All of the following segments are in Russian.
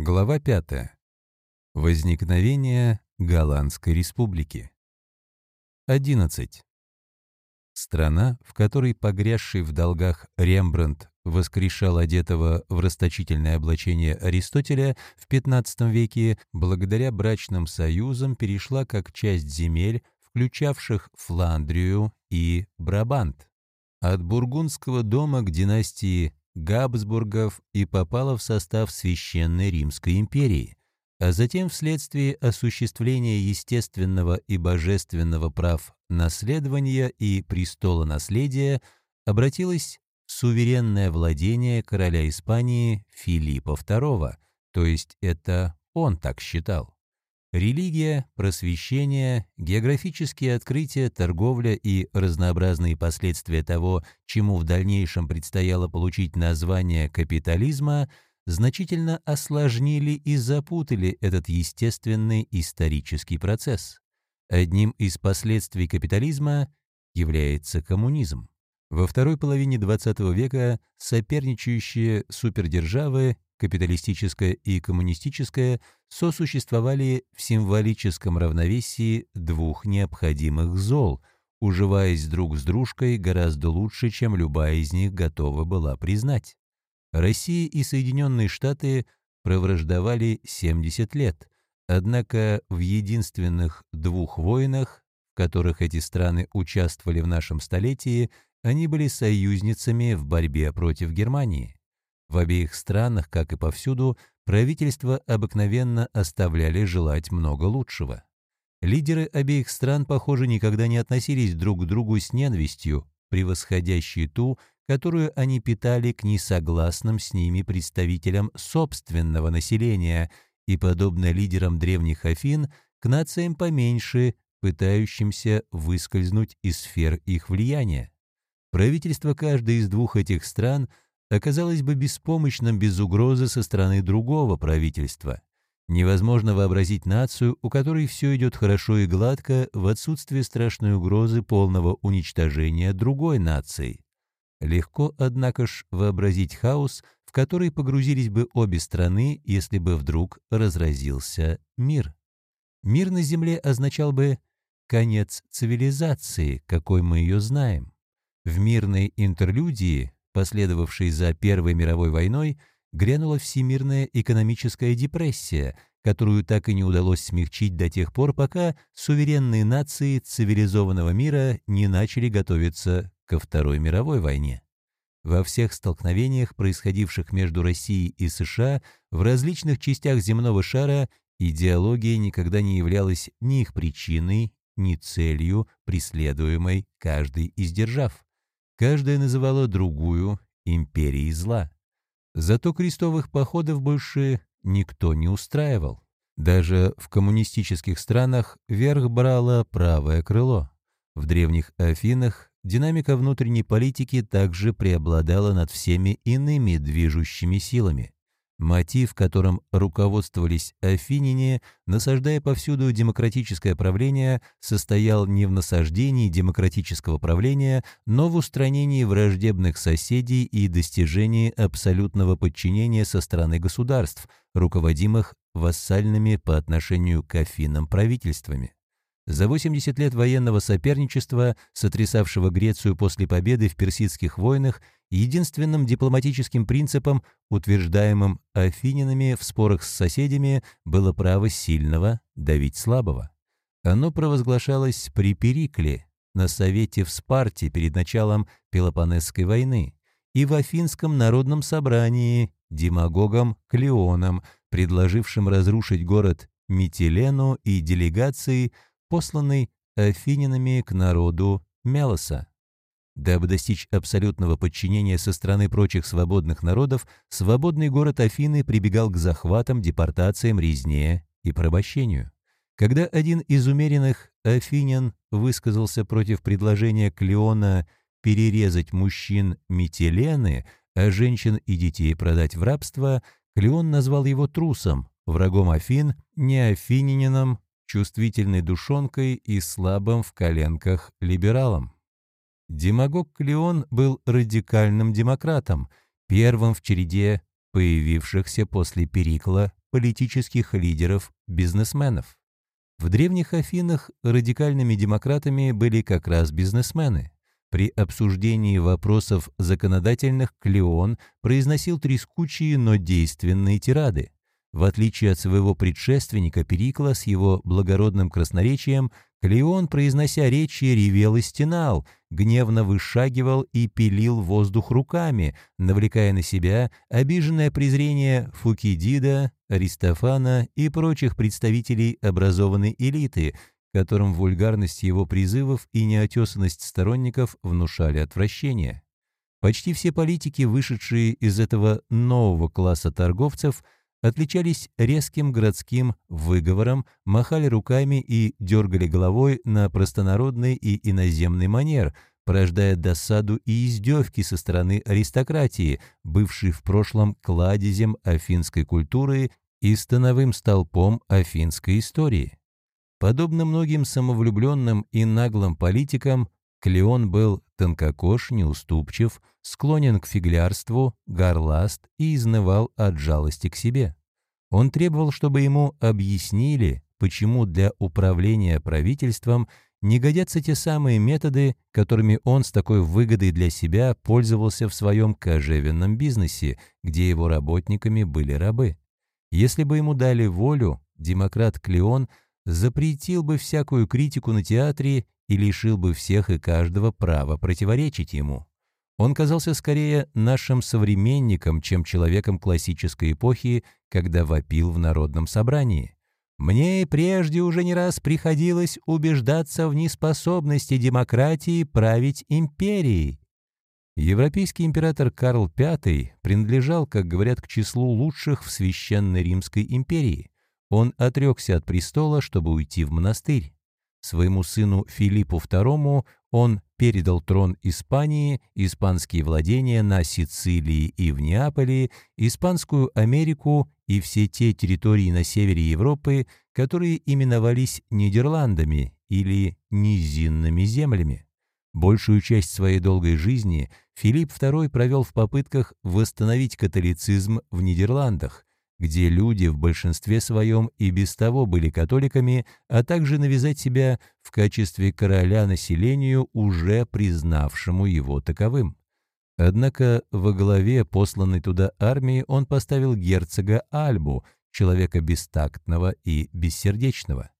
Глава 5. Возникновение Голландской республики. 11. Страна, в которой погрязший в долгах Рембрандт воскрешал одетого в расточительное облачение Аристотеля в XV веке, благодаря брачным союзам перешла как часть земель, включавших Фландрию и Брабант. От бургундского дома к династии Габсбургов и попала в состав Священной Римской империи, а затем вследствие осуществления естественного и божественного прав наследования и престола наследия обратилась в суверенное владение короля Испании Филиппа II, то есть это он так считал. Религия, просвещение, географические открытия, торговля и разнообразные последствия того, чему в дальнейшем предстояло получить название капитализма, значительно осложнили и запутали этот естественный исторический процесс. Одним из последствий капитализма является коммунизм. Во второй половине XX века соперничающие супердержавы капиталистическое и коммунистическое сосуществовали в символическом равновесии двух необходимых зол, уживаясь друг с дружкой гораздо лучше, чем любая из них готова была признать. Россия и Соединенные Штаты провраждовали 70 лет, однако в единственных двух войнах, в которых эти страны участвовали в нашем столетии, они были союзницами в борьбе против Германии. В обеих странах, как и повсюду, правительства обыкновенно оставляли желать много лучшего. Лидеры обеих стран, похоже, никогда не относились друг к другу с ненавистью, превосходящей ту, которую они питали к несогласным с ними представителям собственного населения и, подобно лидерам древних Афин, к нациям поменьше, пытающимся выскользнуть из сфер их влияния. Правительство каждой из двух этих стран – оказалось бы беспомощным без угрозы со стороны другого правительства. Невозможно вообразить нацию, у которой все идет хорошо и гладко в отсутствие страшной угрозы полного уничтожения другой нации. Легко, однако ж, вообразить хаос, в который погрузились бы обе страны, если бы вдруг разразился мир. Мир на Земле означал бы конец цивилизации, какой мы ее знаем. В мирной интерлюдии последовавшей за Первой мировой войной, грянула всемирная экономическая депрессия, которую так и не удалось смягчить до тех пор, пока суверенные нации цивилизованного мира не начали готовиться ко Второй мировой войне. Во всех столкновениях, происходивших между Россией и США в различных частях земного шара, идеология никогда не являлась ни их причиной, ни целью, преследуемой каждой из держав. Каждая называла другую империей зла. Зато крестовых походов больше никто не устраивал. Даже в коммунистических странах верх брало правое крыло. В древних Афинах динамика внутренней политики также преобладала над всеми иными движущими силами. Мотив, которым руководствовались афиняне, насаждая повсюду демократическое правление, состоял не в насаждении демократического правления, но в устранении враждебных соседей и достижении абсолютного подчинения со стороны государств, руководимых вассальными по отношению к Афинам правительствами. За 80 лет военного соперничества, сотрясавшего Грецию после победы в персидских войнах, единственным дипломатическим принципом, утверждаемым афининами в спорах с соседями, было право сильного давить слабого. Оно провозглашалось при Перикле, на Совете в Спарте перед началом Пелопонесской войны и в Афинском народном собрании демагогом Клеоном, предложившим разрушить город Митилену и делегации – посланный афининами к народу Мелоса. Дабы достичь абсолютного подчинения со стороны прочих свободных народов, свободный город Афины прибегал к захватам, депортациям, резне и порабощению. Когда один из умеренных афинян высказался против предложения Клеона перерезать мужчин Митилены, а женщин и детей продать в рабство, Клеон назвал его трусом, врагом Афин, не афинянином, чувствительной душонкой и слабым в коленках либералом. Демагог Клеон был радикальным демократом, первым в череде появившихся после Перикла политических лидеров-бизнесменов. В древних Афинах радикальными демократами были как раз бизнесмены. При обсуждении вопросов законодательных Клеон произносил трескучие, но действенные тирады. В отличие от своего предшественника Перикла с его благородным красноречием, Клеон, произнося речи, ревел и стенал, гневно вышагивал и пилил воздух руками, навлекая на себя обиженное презрение Фукидида, Аристофана и прочих представителей образованной элиты, которым вульгарность его призывов и неотесанность сторонников внушали отвращение. Почти все политики, вышедшие из этого нового класса торговцев – отличались резким городским выговором, махали руками и дергали головой на простонародный и иноземный манер, порождая досаду и издевки со стороны аристократии, бывшей в прошлом кладезем афинской культуры и становым столпом афинской истории. Подобно многим самовлюбленным и наглым политикам, Клеон был тонкокож, неуступчив, склонен к фиглярству, горласт и изнывал от жалости к себе. Он требовал, чтобы ему объяснили, почему для управления правительством не годятся те самые методы, которыми он с такой выгодой для себя пользовался в своем кожевенном бизнесе, где его работниками были рабы. Если бы ему дали волю, демократ Клеон запретил бы всякую критику на театре и лишил бы всех и каждого права противоречить ему. Он казался скорее нашим современником, чем человеком классической эпохи, когда вопил в народном собрании. Мне и прежде уже не раз приходилось убеждаться в неспособности демократии править империей. Европейский император Карл V принадлежал, как говорят, к числу лучших в Священной Римской империи. Он отрекся от престола, чтобы уйти в монастырь. Своему сыну Филиппу II он передал трон Испании, испанские владения на Сицилии и в Неаполе, Испанскую Америку и все те территории на севере Европы, которые именовались Нидерландами или низинными землями. Большую часть своей долгой жизни Филипп II провел в попытках восстановить католицизм в Нидерландах, где люди в большинстве своем и без того были католиками, а также навязать себя в качестве короля населению, уже признавшему его таковым. Однако во главе посланной туда армии он поставил герцога Альбу, человека бестактного и бессердечного.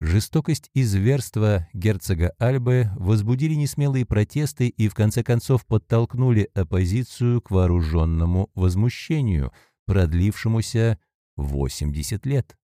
Жестокость и зверство герцога Альбы возбудили несмелые протесты и в конце концов подтолкнули оппозицию к вооруженному возмущению – продлившемуся 80 лет.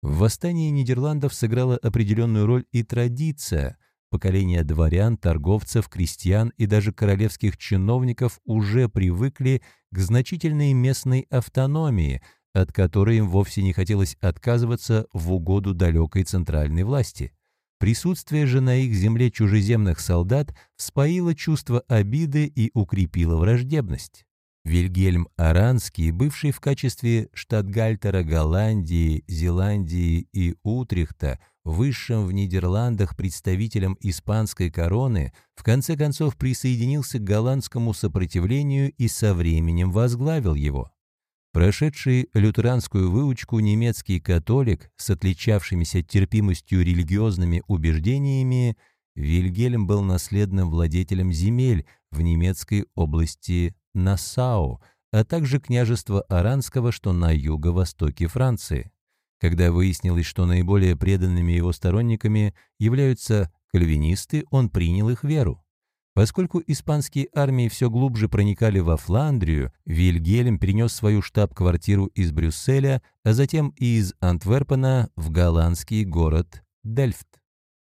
В восстании Нидерландов сыграла определенную роль и традиция. Поколения дворян, торговцев, крестьян и даже королевских чиновников уже привыкли к значительной местной автономии, от которой им вовсе не хотелось отказываться в угоду далекой центральной власти. Присутствие же на их земле чужеземных солдат вспоило чувство обиды и укрепило враждебность. Вильгельм Аранский, бывший в качестве штатгальтера Голландии, Зеландии и Утрехта, высшим в Нидерландах представителем испанской короны, в конце концов присоединился к голландскому сопротивлению и со временем возглавил его. Прошедший лютеранскую выучку немецкий католик с отличавшимися терпимостью религиозными убеждениями, Вильгельм был наследным владетелем земель в немецкой области Нассау, а также княжество Аранского, что на юго-востоке Франции. Когда выяснилось, что наиболее преданными его сторонниками являются кальвинисты, он принял их веру. Поскольку испанские армии все глубже проникали во Фландрию, Вильгельм перенес свою штаб-квартиру из Брюсселя, а затем и из Антверпена в голландский город Дельфт.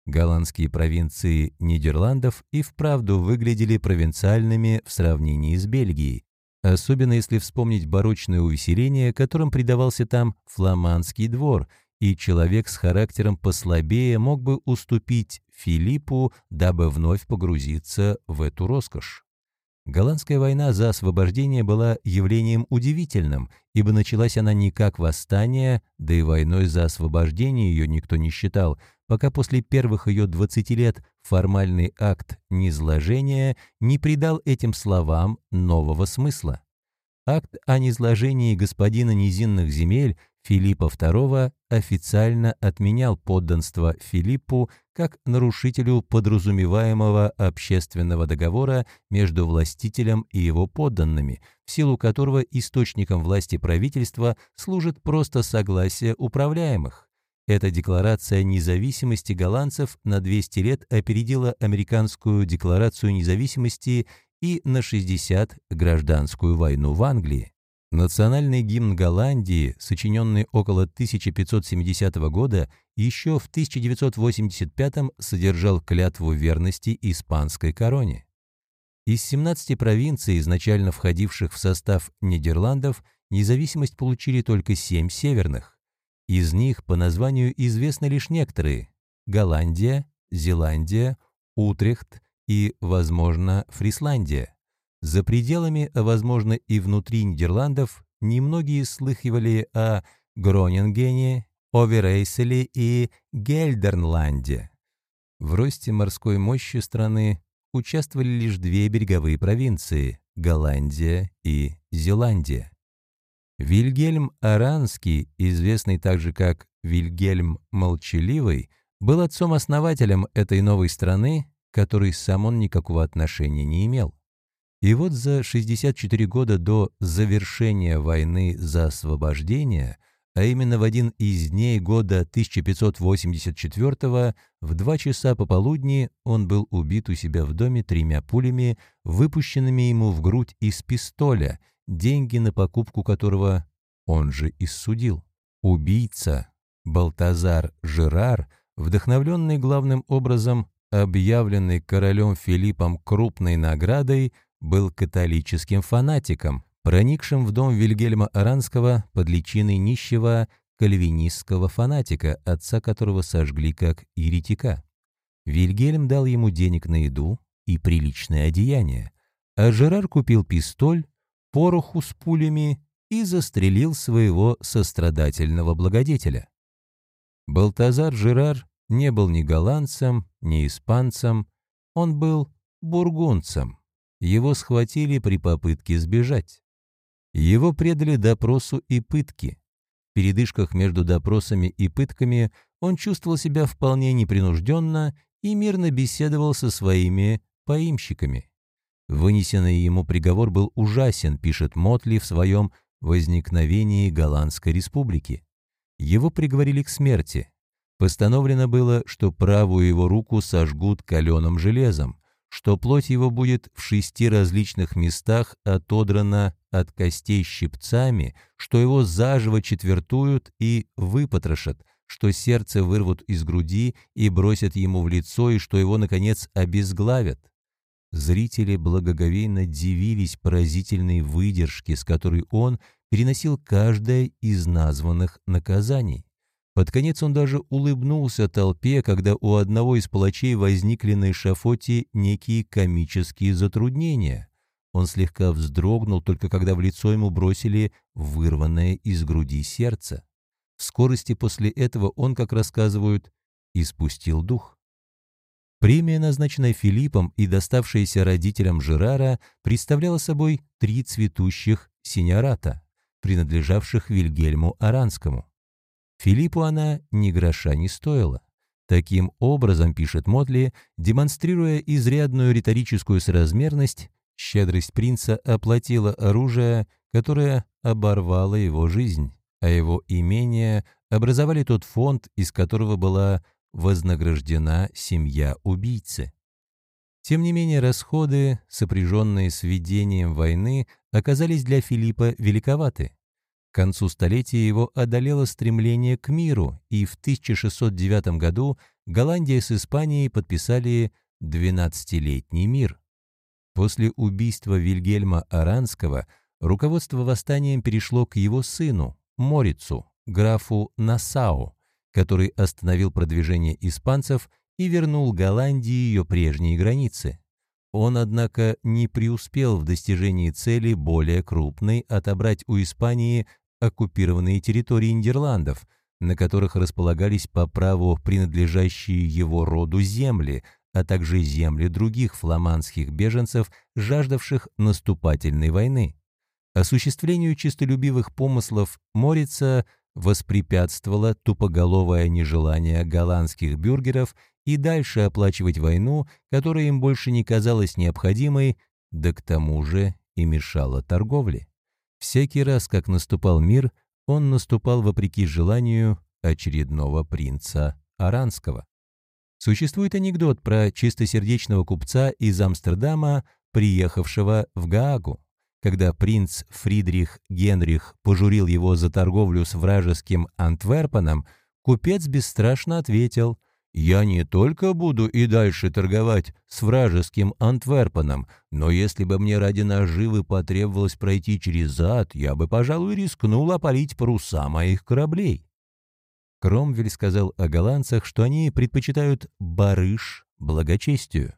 Голландские провинции Нидерландов и вправду выглядели провинциальными в сравнении с Бельгией, особенно если вспомнить барочное увеселение, которым предавался там фламандский двор, и человек с характером послабее мог бы уступить Филиппу, дабы вновь погрузиться в эту роскошь. Голландская война за освобождение была явлением удивительным, ибо началась она не как восстание, да и войной за освобождение ее никто не считал, пока после первых ее 20 лет формальный акт низложения не придал этим словам нового смысла. Акт о низложении господина низинных земель Филиппа II официально отменял подданство Филиппу как нарушителю подразумеваемого общественного договора между властителем и его подданными, в силу которого источником власти правительства служит просто согласие управляемых. Эта декларация независимости голландцев на 200 лет опередила американскую декларацию независимости и на 60 гражданскую войну в Англии. Национальный гимн Голландии, сочиненный около 1570 года, еще в 1985 содержал клятву верности испанской короне. Из 17 провинций, изначально входивших в состав Нидерландов, независимость получили только 7 северных. Из них по названию известны лишь некоторые – Голландия, Зеландия, Утрехт и, возможно, Фрисландия. За пределами, а возможно и внутри Нидерландов, немногие слыхивали о Гронингене, Оверейселе и Гельдернланде. В росте морской мощи страны участвовали лишь две береговые провинции – Голландия и Зеландия. Вильгельм Аранский, известный также как Вильгельм Молчаливый, был отцом-основателем этой новой страны, которой сам он никакого отношения не имел. И вот за 64 года до завершения войны за освобождение, а именно в один из дней года 1584 в два часа пополудни он был убит у себя в доме тремя пулями, выпущенными ему в грудь из пистоля, деньги на покупку которого он же иссудил. Убийца Балтазар Жерар, вдохновленный главным образом объявленный королем Филиппом крупной наградой, был католическим фанатиком, проникшим в дом Вильгельма Аранского под личиной нищего кальвинистского фанатика, отца которого сожгли как еретика. Вильгельм дал ему денег на еду и приличное одеяние, а Жерар купил пистоль, пороху с пулями и застрелил своего сострадательного благодетеля. Балтазар Жерар не был ни голландцем, ни испанцем, он был бургундцем. Его схватили при попытке сбежать. Его предали допросу и пытке. В передышках между допросами и пытками он чувствовал себя вполне непринужденно и мирно беседовал со своими поимщиками. Вынесенный ему приговор был ужасен, пишет Мотли в своем «Возникновении Голландской республики». Его приговорили к смерти. Постановлено было, что правую его руку сожгут каленым железом, что плоть его будет в шести различных местах отодрана от костей щипцами, что его заживо четвертуют и выпотрошат, что сердце вырвут из груди и бросят ему в лицо, и что его, наконец, обезглавят. Зрители благоговейно дивились поразительной выдержке, с которой он переносил каждое из названных наказаний. Под конец он даже улыбнулся толпе, когда у одного из палачей возникли на эшафоте некие комические затруднения. Он слегка вздрогнул, только когда в лицо ему бросили вырванное из груди сердце. В скорости после этого он, как рассказывают, испустил дух. Премия, назначенная Филиппом и доставшаяся родителям Жерара, представляла собой три цветущих синьората, принадлежавших Вильгельму Аранскому. Филиппу она ни гроша не стоила. Таким образом, пишет Мотли, демонстрируя изрядную риторическую соразмерность, щедрость принца оплатила оружие, которое оборвало его жизнь, а его имения образовали тот фонд, из которого была вознаграждена семья убийцы. Тем не менее, расходы, сопряженные с ведением войны, оказались для Филиппа великоваты. К концу столетия его одолело стремление к миру, и в 1609 году Голландия с Испанией подписали 12-летний мир. После убийства Вильгельма Аранского руководство восстанием перешло к его сыну, Морицу, графу Насау, который остановил продвижение испанцев и вернул Голландии ее прежние границы. Он, однако, не преуспел в достижении цели более крупной отобрать у Испании оккупированные территории Нидерландов, на которых располагались по праву принадлежащие его роду земли, а также земли других фламандских беженцев, жаждавших наступательной войны. Осуществлению чистолюбивых помыслов Морица воспрепятствовало тупоголовое нежелание голландских бюргеров и дальше оплачивать войну, которая им больше не казалась необходимой, да к тому же и мешала торговле. Всякий раз, как наступал мир, он наступал вопреки желанию очередного принца Аранского. Существует анекдот про чистосердечного купца из Амстердама, приехавшего в Гаагу. Когда принц Фридрих Генрих пожурил его за торговлю с вражеским Антверпеном, купец бесстрашно ответил «Я не только буду и дальше торговать с вражеским Антверпеном, но если бы мне ради наживы потребовалось пройти через ад, я бы, пожалуй, рискнул опалить паруса моих кораблей». Кромвель сказал о голландцах, что они предпочитают барыш благочестию.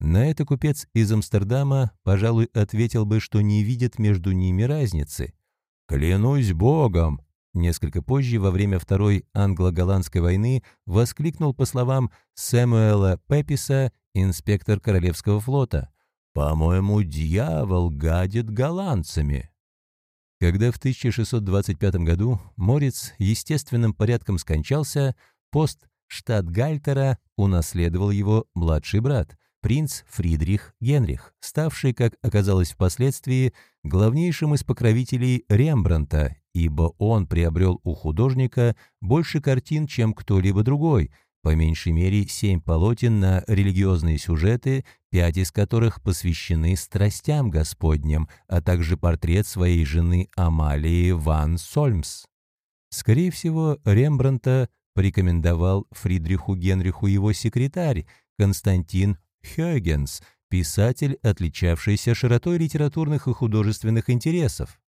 На это купец из Амстердама, пожалуй, ответил бы, что не видит между ними разницы. «Клянусь Богом!» Несколько позже, во время Второй англо-голландской войны, воскликнул, по словам Сэмуэла Пеписа, инспектор Королевского флота. «По-моему, дьявол гадит голландцами!» Когда в 1625 году Морец естественным порядком скончался, пост штатгальтера унаследовал его младший брат, принц Фридрих Генрих, ставший, как оказалось впоследствии, главнейшим из покровителей Рембранта, ибо он приобрел у художника больше картин, чем кто-либо другой – по меньшей мере семь полотен на религиозные сюжеты, пять из которых посвящены страстям Господним, а также портрет своей жены Амалии ван Сольмс. Скорее всего, Рембранта порекомендовал Фридриху Генриху его секретарь Константин Хёгенс, писатель, отличавшийся широтой литературных и художественных интересов.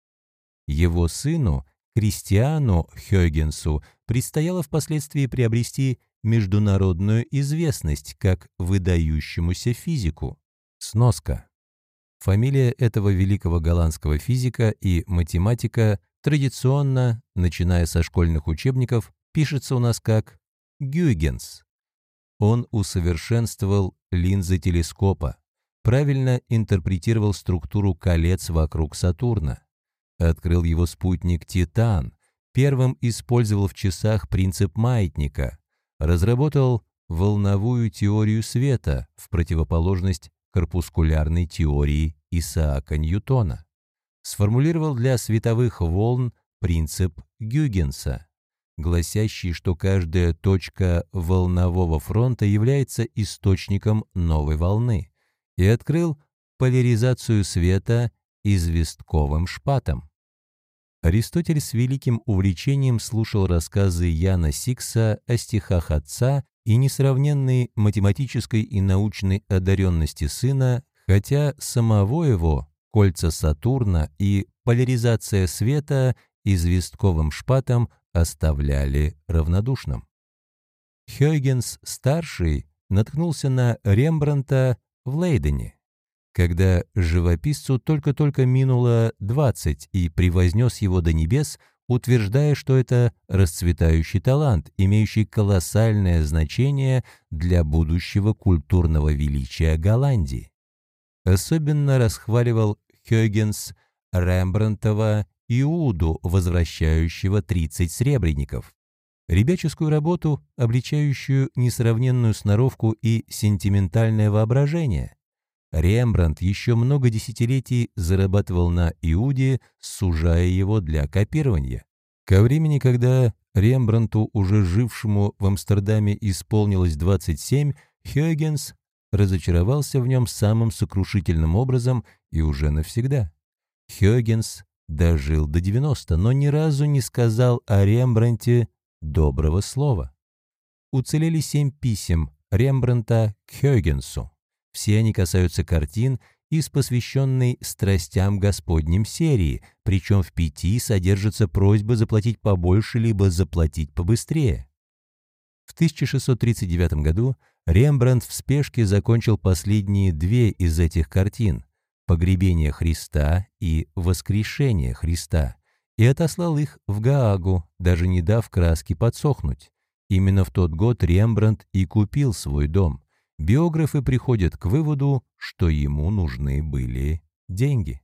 Его сыну, Кристиану Хёгенсу, предстояло впоследствии приобрести международную известность как выдающемуся физику. Сноска. Фамилия этого великого голландского физика и математика традиционно, начиная со школьных учебников, пишется у нас как Гюйгенс. Он усовершенствовал линзы телескопа, правильно интерпретировал структуру колец вокруг Сатурна, открыл его спутник Титан, первым использовал в часах принцип маятника, разработал волновую теорию света в противоположность корпускулярной теории Исаака Ньютона. Сформулировал для световых волн принцип Гюгенса, гласящий, что каждая точка волнового фронта является источником новой волны, и открыл поляризацию света известковым шпатом. Аристотель с великим увлечением слушал рассказы Яна Сикса о стихах отца и несравненной математической и научной одаренности сына, хотя самого его кольца Сатурна и поляризация света известковым шпатом оставляли равнодушным. Хёйгенс-старший наткнулся на Рембранта в Лейдене когда живописцу только-только минуло 20 и превознес его до небес, утверждая, что это расцветающий талант, имеющий колоссальное значение для будущего культурного величия Голландии. Особенно расхваливал Хёгенс Рембрандтова Иуду, возвращающего 30 сребреников. Ребяческую работу, обличающую несравненную сноровку и сентиментальное воображение. Рембрандт еще много десятилетий зарабатывал на Иуде, сужая его для копирования. Ко времени, когда Рембрандту, уже жившему в Амстердаме, исполнилось 27, Хёгенс разочаровался в нем самым сокрушительным образом и уже навсегда. Хёгенс дожил до 90, но ни разу не сказал о Рембранте доброго слова. Уцелели семь писем Рембранта к Хёгенсу. Все они касаются картин из посвященной страстям Господним серии, причем в пяти содержится просьба заплатить побольше либо заплатить побыстрее. В 1639 году Рембрандт в спешке закончил последние две из этих картин «Погребение Христа» и «Воскрешение Христа» и отослал их в Гаагу, даже не дав краски подсохнуть. Именно в тот год Рембрандт и купил свой дом биографы приходят к выводу, что ему нужны были деньги.